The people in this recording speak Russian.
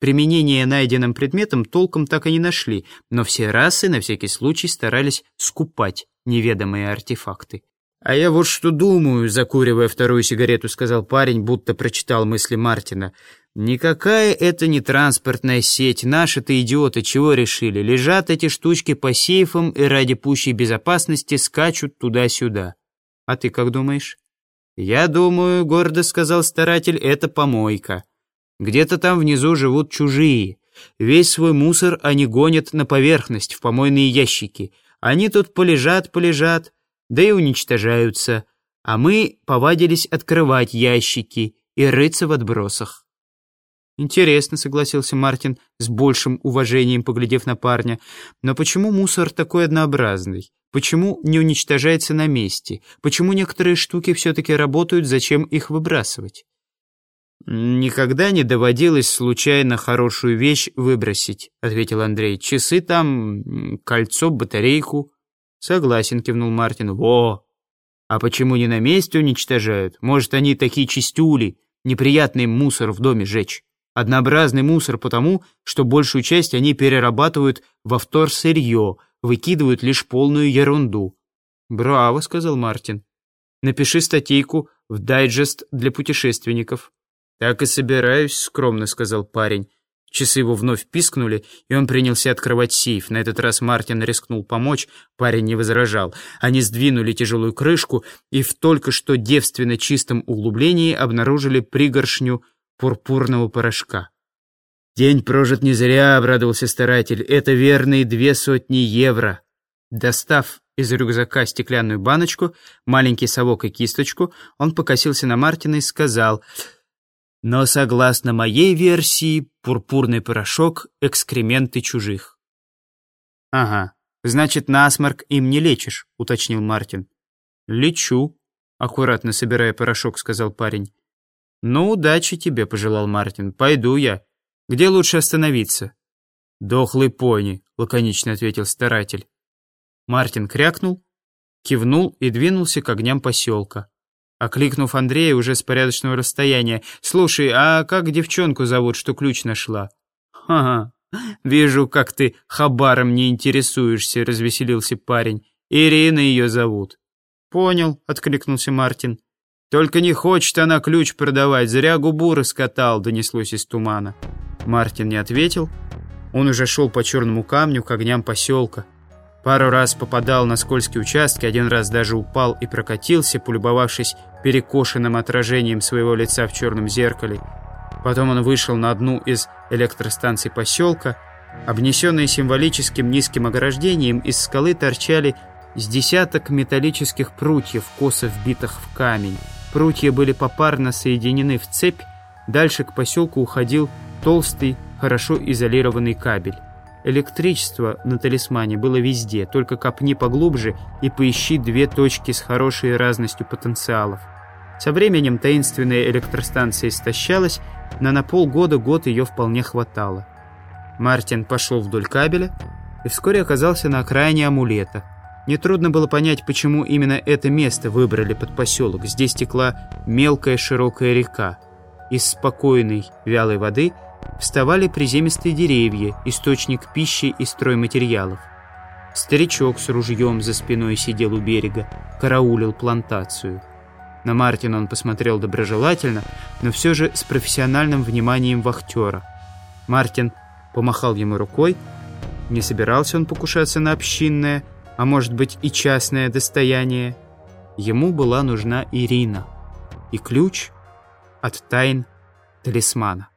Применение найденным предметам толком так и не нашли, но все расы на всякий случай старались скупать неведомые артефакты. «А я вот что думаю», — закуривая вторую сигарету, сказал парень, будто прочитал мысли Мартина. «Никакая это не транспортная сеть. Наши-то идиоты чего решили? Лежат эти штучки по сейфам и ради пущей безопасности скачут туда-сюда. А ты как думаешь?» «Я думаю», — гордо сказал старатель, — «это помойка. Где-то там внизу живут чужие. Весь свой мусор они гонят на поверхность, в помойные ящики. Они тут полежат-полежат, да и уничтожаются. А мы повадились открывать ящики и рыться в отбросах». «Интересно», — согласился Мартин, с большим уважением поглядев на парня. «Но почему мусор такой однообразный? Почему не уничтожается на месте? Почему некоторые штуки все-таки работают, зачем их выбрасывать?» «Никогда не доводилось случайно хорошую вещь выбросить», — ответил Андрей. «Часы там, кольцо, батарейку». «Согласен», — кивнул Мартин. «Во! А почему не на месте уничтожают? Может, они такие чистюли, неприятный мусор в доме жечь?» Однообразный мусор потому, что большую часть они перерабатывают во вторсырье, выкидывают лишь полную ерунду. «Браво», — сказал Мартин. «Напиши статейку в дайджест для путешественников». «Так и собираюсь», — скромно сказал парень. Часы его вновь пискнули, и он принялся открывать сейф. На этот раз Мартин рискнул помочь, парень не возражал. Они сдвинули тяжелую крышку и в только что девственно чистом углублении обнаружили пригоршню пурпурного порошка. «День прожит не зря», — обрадовался старатель. «Это верные две сотни евро». Достав из рюкзака стеклянную баночку, маленький совок и кисточку, он покосился на Мартина и сказал, «Но согласно моей версии, пурпурный порошок — экскременты чужих». «Ага, значит, насморк им не лечишь», — уточнил Мартин. «Лечу», — аккуратно собирая порошок, сказал парень. «Ну, удачи тебе», — пожелал Мартин. «Пойду я. Где лучше остановиться?» «Дохлый пони», — лаконично ответил старатель. Мартин крякнул, кивнул и двинулся к огням поселка. Окликнув Андрея уже с порядочного расстояния. «Слушай, а как девчонку зовут, что ключ нашла?» «Ха-ха, вижу, как ты хабаром не интересуешься», — развеселился парень. «Ирина ее зовут». «Понял», — откликнулся Мартин. «Только не хочет она ключ продавать, зря губу раскатал», — донеслось из тумана. Мартин не ответил. Он уже шел по черному камню к огням поселка. Пару раз попадал на скользкие участки, один раз даже упал и прокатился, полюбовавшись перекошенным отражением своего лица в черном зеркале. Потом он вышел на одну из электростанций поселка. Обнесенные символическим низким ограждением, из скалы торчали с десяток металлических прутьев, косо вбитых в камень. Прутья были попарно соединены в цепь, дальше к поселку уходил толстый, хорошо изолированный кабель. Электричество на талисмане было везде, только копни поглубже и поищи две точки с хорошей разностью потенциалов. Со временем таинственная электростанция истощалась, но на полгода-год ее вполне хватало. Мартин пошел вдоль кабеля и вскоре оказался на окраине амулета – Нетрудно было понять, почему именно это место выбрали под поселок. Здесь текла мелкая широкая река. Из спокойной, вялой воды вставали приземистые деревья, источник пищи и стройматериалов. Старичок с ружьем за спиной сидел у берега, караулил плантацию. На Мартина он посмотрел доброжелательно, но все же с профессиональным вниманием вахтера. Мартин помахал ему рукой. Не собирался он покушаться на общинное, а может быть и частное достояние. Ему была нужна Ирина и ключ от тайн талисмана.